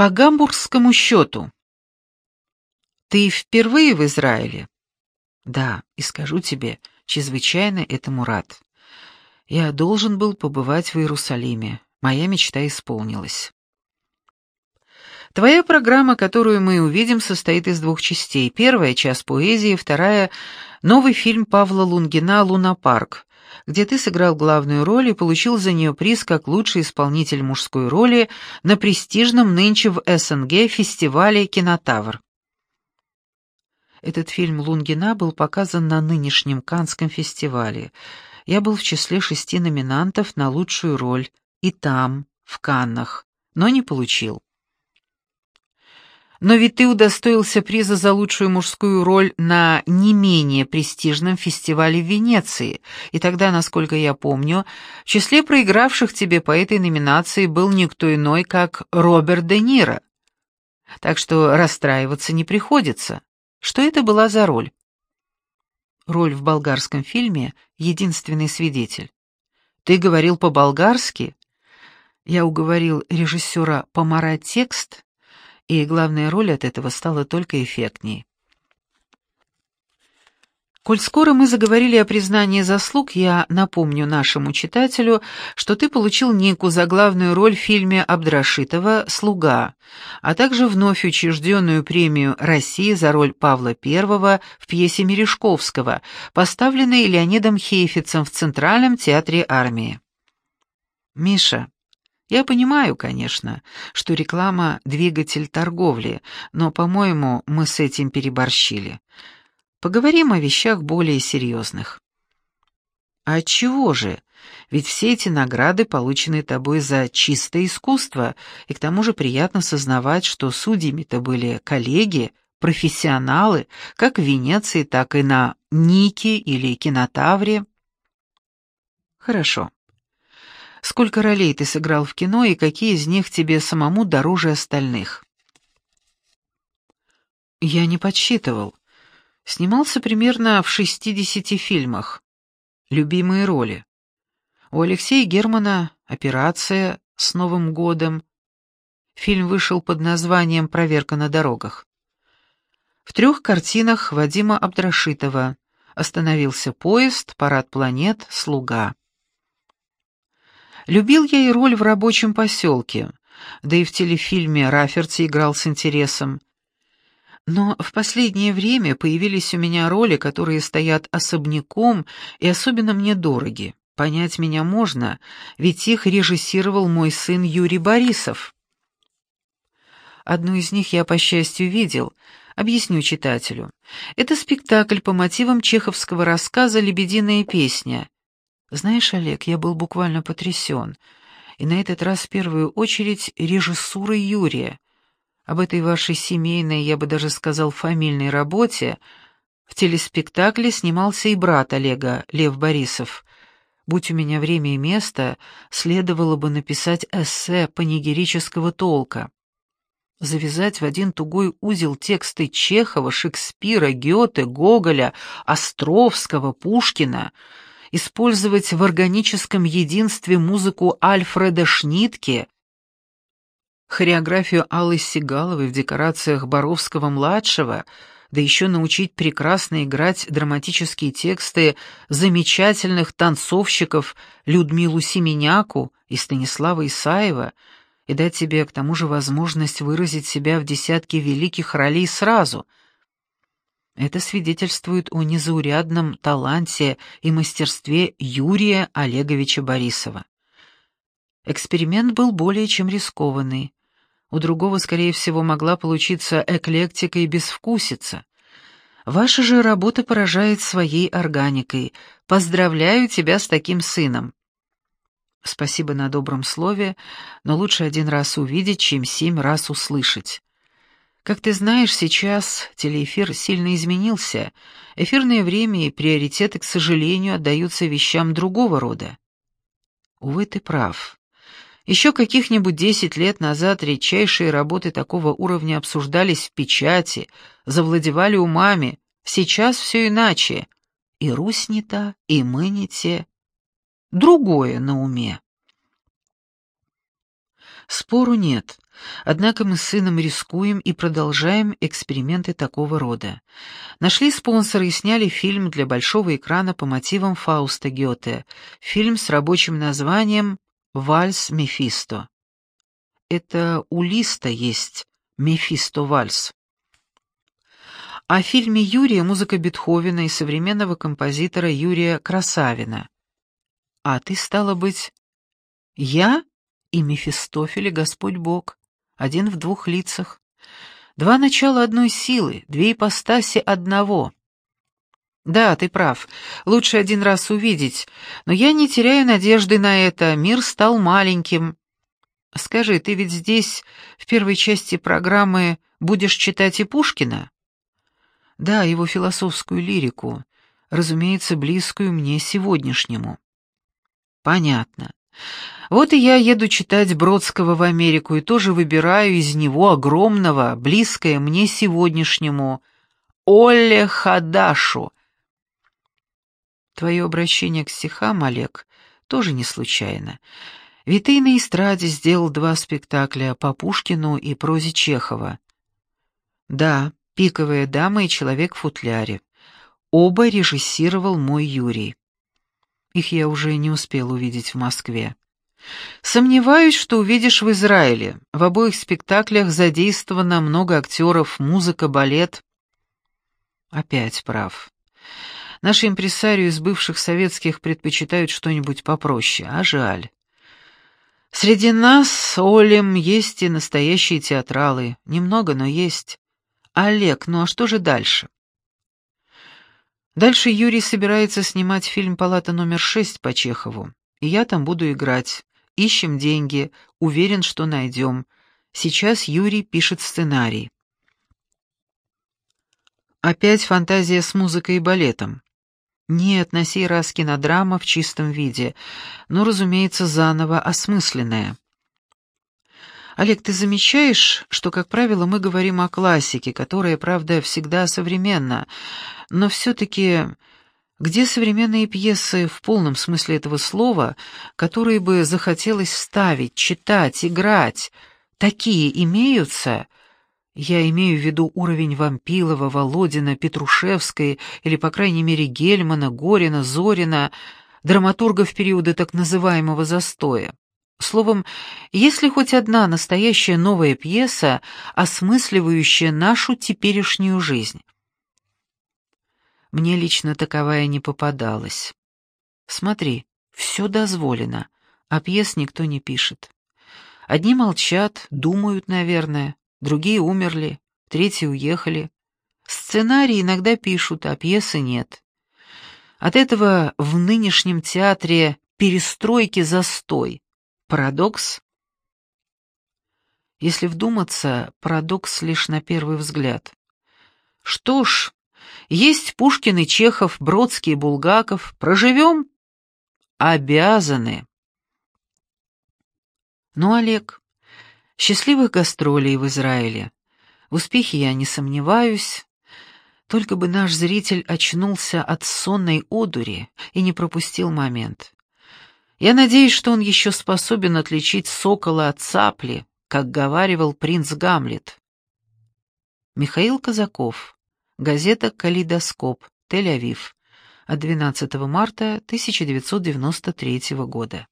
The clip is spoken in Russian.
По гамбургскому счету. Ты впервые в Израиле? Да, и скажу тебе, чрезвычайно этому рад. Я должен был побывать в Иерусалиме. Моя мечта исполнилась. Твоя программа, которую мы увидим, состоит из двух частей. Первая — час поэзии, вторая — новый фильм Павла Лунгина «Лунапарк», где ты сыграл главную роль и получил за нее приз как лучший исполнитель мужской роли на престижном нынче в СНГ фестивале «Кинотавр». Этот фильм Лунгина был показан на нынешнем Канском фестивале. Я был в числе шести номинантов на лучшую роль и там, в Каннах, но не получил. Но ведь ты удостоился приза за лучшую мужскую роль на не менее престижном фестивале в Венеции, и тогда, насколько я помню, в числе проигравших тебе по этой номинации был никто иной, как Роберт Де Ниро. Так что расстраиваться не приходится. Что это была за роль? Роль в болгарском фильме «Единственный свидетель». Ты говорил по-болгарски? Я уговорил режиссера помарать текст, и главная роль от этого стала только эффектней. Коль скоро мы заговорили о признании заслуг, я напомню нашему читателю, что ты получил Нику за главную роль в фильме Абдрашитова «Слуга», а также вновь учрежденную премию России за роль Павла I в пьесе Мережковского, поставленной Леонидом Хейфицем в Центральном театре армии. Миша, я понимаю, конечно, что реклама — двигатель торговли, но, по-моему, мы с этим переборщили. Поговорим о вещах более серьезных. А чего же? Ведь все эти награды получены тобой за чистое искусство, и к тому же приятно сознавать, что судьями-то были коллеги, профессионалы, как в Венеции, так и на Нике или Кинотавре. Хорошо. Сколько ролей ты сыграл в кино и какие из них тебе самому дороже остальных? Я не подсчитывал. Снимался примерно в 60 фильмах. Любимые роли. У Алексея Германа «Операция» с Новым годом. Фильм вышел под названием «Проверка на дорогах». В трех картинах Вадима Абдрашитова «Остановился поезд», «Парад планет», «Слуга». Любил я и роль в рабочем поселке, да и в телефильме Раферти играл с интересом. Но в последнее время появились у меня роли, которые стоят особняком и особенно мне дороги. Понять меня можно, ведь их режиссировал мой сын Юрий Борисов. Одну из них я, по счастью, видел. Объясню читателю. Это спектакль по мотивам чеховского рассказа «Лебединая песня». Знаешь, Олег, я был буквально потрясен. И на этот раз в первую очередь режиссурой Юрия. Об этой вашей семейной, я бы даже сказал, фамильной работе в телеспектакле снимался и брат Олега, Лев Борисов. Будь у меня время и место, следовало бы написать эссе панигерического толка. Завязать в один тугой узел тексты Чехова, Шекспира, Гёте, Гоголя, Островского, Пушкина — использовать в органическом единстве музыку Альфреда Шнитке, хореографию Аллы Сигаловой в декорациях Боровского-младшего, да еще научить прекрасно играть драматические тексты замечательных танцовщиков Людмилу Семеняку и Станислава Исаева и дать тебе к тому же возможность выразить себя в десятке великих ролей сразу — это свидетельствует о незаурядном таланте и мастерстве Юрия Олеговича Борисова. Эксперимент был более чем рискованный. У другого, скорее всего, могла получиться эклектика и безвкусица. Ваша же работа поражает своей органикой. Поздравляю тебя с таким сыном. Спасибо на добром слове, но лучше один раз увидеть, чем семь раз услышать. Как ты знаешь, сейчас телеэфир сильно изменился. Эфирное время и приоритеты, к сожалению, отдаются вещам другого рода. Увы, ты прав. Еще каких-нибудь десять лет назад редчайшие работы такого уровня обсуждались в печати, завладевали умами. Сейчас все иначе. И Русь не та, и мы не те. Другое на уме. Спору нет. Однако мы с сыном рискуем и продолжаем эксперименты такого рода. Нашли спонсоры и сняли фильм для большого экрана по мотивам Фауста Гёте. Фильм с рабочим названием «Вальс Мефисто». Это у Листа есть «Мефисто-вальс». О фильме Юрия музыка Бетховена и современного композитора Юрия Красавина. А ты, стало быть, я и Мефистофель Господь Бог один в двух лицах. Два начала одной силы, две ипостаси одного. Да, ты прав, лучше один раз увидеть, но я не теряю надежды на это, мир стал маленьким. Скажи, ты ведь здесь, в первой части программы, будешь читать и Пушкина? Да, его философскую лирику, разумеется, близкую мне сегодняшнему. Понятно. Вот и я еду читать Бродского в Америку и тоже выбираю из него огромного, близкое мне сегодняшнему, Оле Хадашу. Твое обращение к стихам, Олег, тоже не случайно. Ведь ты на эстраде сделал два спектакля по Пушкину и прозе Чехова. Да, «Пиковая дама» и «Человек в футляре». Оба режиссировал мой Юрий. Их я уже не успел увидеть в Москве. Сомневаюсь, что увидишь в Израиле. В обоих спектаклях задействовано много актеров, музыка, балет. Опять прав. Наши импресарио из бывших советских предпочитают что-нибудь попроще, а жаль. Среди нас, Олем, есть и настоящие театралы. Немного, но есть. Олег, ну а что же дальше? Дальше Юрий собирается снимать фильм «Палата номер шесть» по Чехову, и я там буду играть. Ищем деньги, уверен, что найдем. Сейчас Юрий пишет сценарий. Опять фантазия с музыкой и балетом. Нет, на сей раз кинодрама в чистом виде, но, разумеется, заново осмысленная. Олег, ты замечаешь, что, как правило, мы говорим о классике, которая, правда, всегда современна, но все-таки где современные пьесы в полном смысле этого слова, которые бы захотелось ставить, читать, играть? Такие имеются? Я имею в виду уровень Вампилова, Володина, Петрушевской или, по крайней мере, Гельмана, Горина, Зорина, драматургов периода так называемого застоя. Словом, если хоть одна настоящая новая пьеса, осмысливающая нашу теперешнюю жизнь. Мне лично таковая не попадалась. Смотри, все дозволено, а пьес никто не пишет. Одни молчат, думают, наверное, другие умерли, третьи уехали. Сценарии иногда пишут, а пьесы нет. От этого в нынешнем театре перестройки застой. Парадокс? Если вдуматься, парадокс лишь на первый взгляд. Что ж, есть Пушкин и Чехов, Бродский и Булгаков. Проживем? Обязаны. Ну, Олег, счастливых гастролей в Израиле. В успехе я не сомневаюсь. Только бы наш зритель очнулся от сонной одури и не пропустил момент. Я надеюсь, что он еще способен отличить сокола от цапли, как говаривал принц Гамлет. Михаил Казаков. Газета «Калейдоскоп», Тель-Авив. От 12 марта 1993 года.